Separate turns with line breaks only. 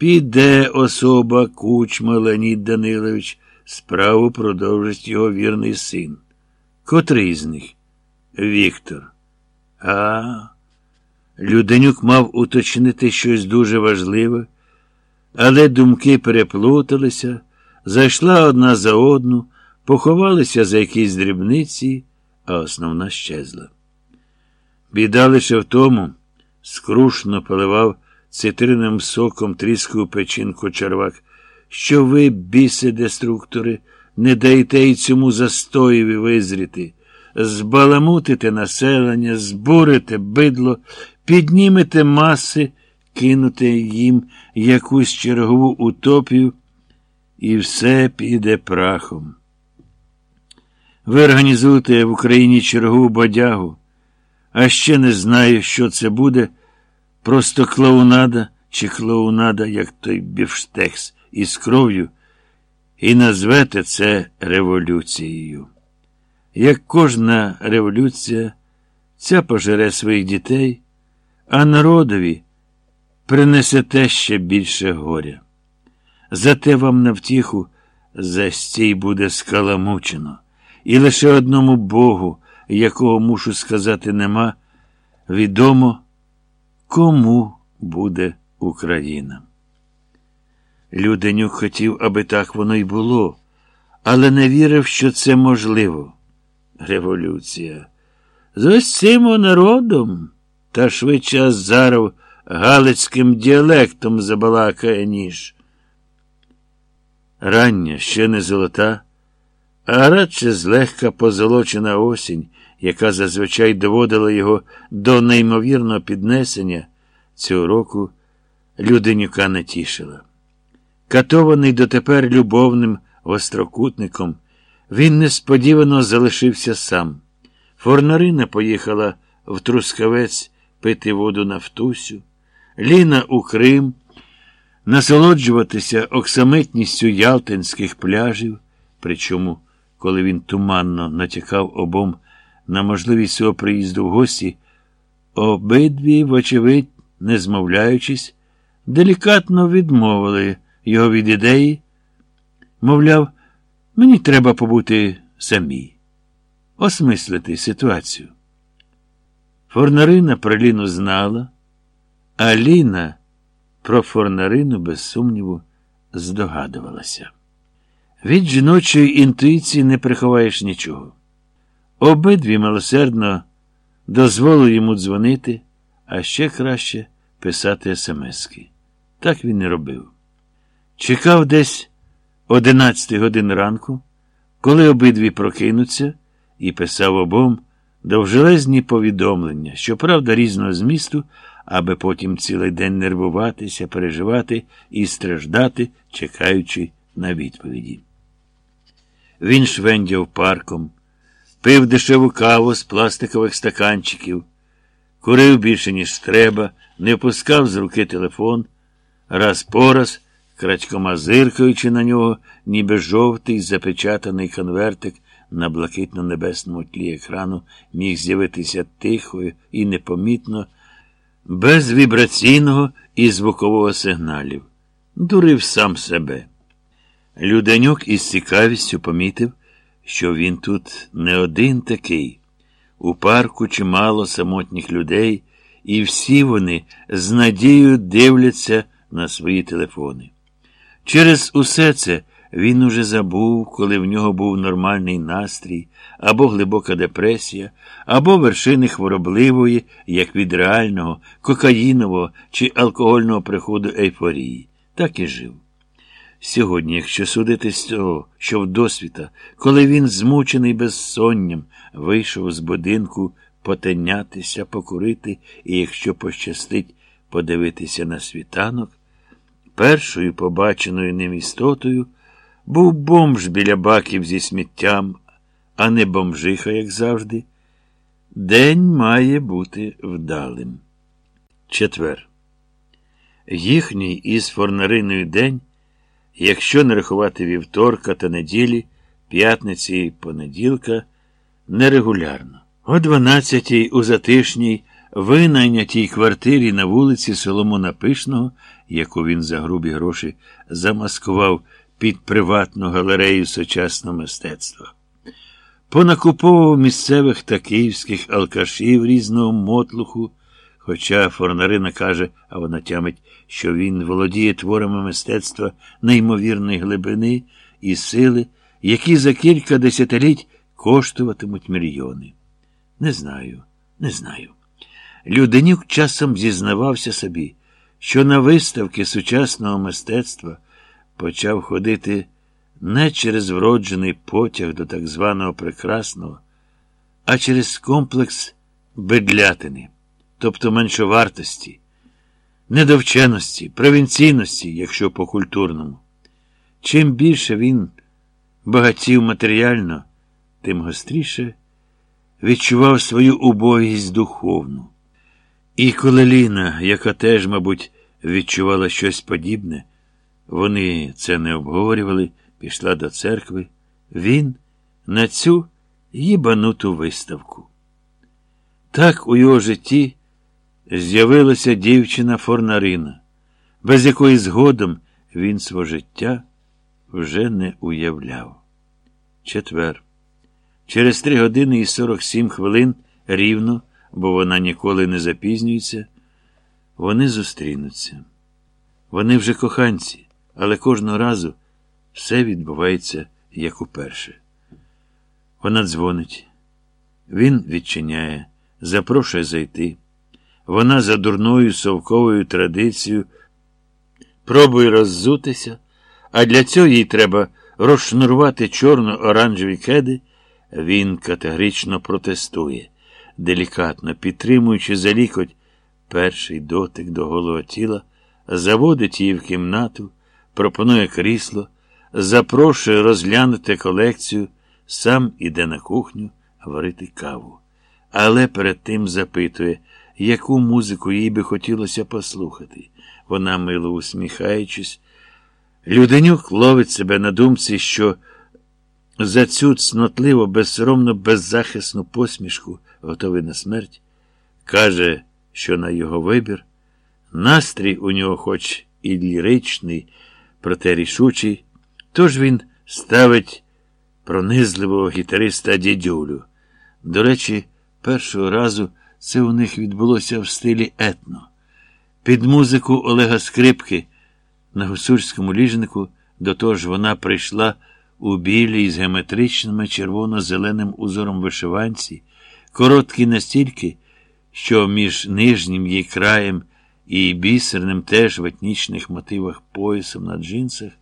Піде особа кучма Леонід Данилович, справу продовжить його вірний син. Котрий з них? Віктор. А. Люденюк мав уточнити щось дуже важливе, але думки переплуталися, зайшла одна за одну, поховалися за якісь дрібниці, а основна щезла. Біда лише в тому, скрушно поливав цитринним соком тріску печінку червак, що ви, біси деструктори, не даєте й цьому застоєві визріти, збаламутите населення, збурите бидло, піднімете маси, кинуте їм якусь чергову утопію, і все піде прахом. Ви організуєте в Україні чергову бодягу, а ще не знаю, що це буде. Просто клоунада чи клоунада, як той бівштекс із кров'ю, і назвете це революцією. Як кожна революція, ця пожере своїх дітей, а народові принесете ще більше горя. Зате вам на втіху застій буде скаламучено, і лише одному Богу, якого мушу сказати, нема, відомо, кому буде Україна. Люденюк хотів, аби так воно й було, але не вірив, що це можливо. Революція. З ось цим народом, та швидше Азаров галицьким діалектом забалакає ніж. Рання, ще не золота, а радше злегка позолочена осінь, яка зазвичай доводила його до неймовірного піднесення, цього року Люденюка не тішила. Катований дотепер любовним гострокутником, він несподівано залишився сам. Форнарина поїхала в Трускавець пити воду на Втусю, Ліна у Крим, насолоджуватися оксамитністю ялтинських пляжів, причому, коли він туманно натякав обом на можливість свого приїзду в гості, обидві, вочевидь, не змовляючись, делікатно відмовили його від ідеї, мовляв, мені треба побути самій, осмислити ситуацію. Форнарина про Ліну знала, а Ліна про Форнарину, без сумніву, здогадувалася. Від жіночої інтуїції не приховаєш нічого. Обидві милосердно дозволили йому дзвонити, а ще краще писати смски. Так він і робив. Чекав десь 11 годин ранку, коли обидві прокинуться, і писав обом довжелезні повідомлення, щоправда, різного змісту, аби потім цілий день нервуватися, переживати і страждати, чекаючи на відповіді. Він швендяв парком, пив дешеву каву з пластикових стаканчиків, курив більше, ніж треба, не впускав з руки телефон, раз по раз, крадькома зиркаючи на нього, ніби жовтий запечатаний конвертик на блакитно-небесному тлі екрану міг з'явитися тихо і непомітно, без вібраційного і звукового сигналів. Дурив сам себе. Люденюк із цікавістю помітив, що він тут не один такий. У парку чимало самотніх людей, і всі вони з надією дивляться на свої телефони. Через усе це він уже забув, коли в нього був нормальний настрій, або глибока депресія, або вершини хворобливої, як від реального, кокаїнового чи алкогольного приходу ейфорії. Так і жив. Сьогодні, якщо судити з того, що вдосвіта, коли він, змучений безсонням, вийшов з будинку потенятися, покурити і, якщо пощастить, подивитися на світанок, першою побаченою ним істотою був бомж біля баків зі сміттям, а не бомжиха, як завжди. День має бути вдалим. Четвер. Їхній із форнариною день, якщо не рахувати вівторка та неділі, п'ятниці і понеділка, нерегулярно. О дванадцятій у затишній винайнятій квартирі на вулиці Соломона Пишного, яку він за грубі гроші замаскував під приватну галерею сучасного мистецтва. Понакуповував місцевих та київських алкашів різного мотлуху, хоча Форнарина каже, а вона тямить, що він володіє творами мистецтва неймовірної глибини і сили, які за кілька десятиліть коштуватимуть мільйони. Не знаю, не знаю. Люденюк часом зізнавався собі, що на виставки сучасного мистецтва почав ходити не через вроджений потяг до так званого прекрасного, а через комплекс бедлятини, тобто меншовартості, недовченості, провінційності, якщо по культурному. Чим більше він багатів матеріально, тим гостріше відчував свою убогість духовну. І коли Ліна, яка теж, мабуть, відчувала щось подібне, вони це не обговорювали, пішла до церкви, він на цю їбануту виставку. Так у його житті з'явилася дівчина Форнарина, без якої згодом він свого життя вже не уявляв. Четвер. Через три години і сорок сім хвилин рівно, бо вона ніколи не запізнюється, вони зустрінуться. Вони вже коханці, але кожного разу все відбувається як уперше. Вона дзвонить, він відчиняє, запрошує зайти. Вона за дурною совковою традицією пробує роззутися, а для цього їй треба розшнурувати чорно-оранжеві кеди. Він категорично протестує, делікатно підтримуючи за лікоть перший дотик до голого тіла, заводить її в кімнату, пропонує крісло, запрошує розглянути колекцію, сам іде на кухню варити каву. Але перед тим запитує, яку музику їй би хотілося послухати. Вона, мило усміхаючись, Люденюк ловить себе на думці, що за цю цнотливо, безсоромно, беззахисну посмішку, готовий на смерть, каже, що на його вибір настрій у нього, хоч і ліричний, проте рішучий, тож він ставить пронизливого гітариста дідюлю. До речі, першого разу це у них відбулося в стилі етно. Під музику Олега Скрипки на гусульському ліжнику, до того ж вона прийшла у білій з геометричними червоно-зеленим узором вишиванці, короткий настільки, що між нижнім її краєм і бісерним теж в етнічних мотивах поясом на джинсах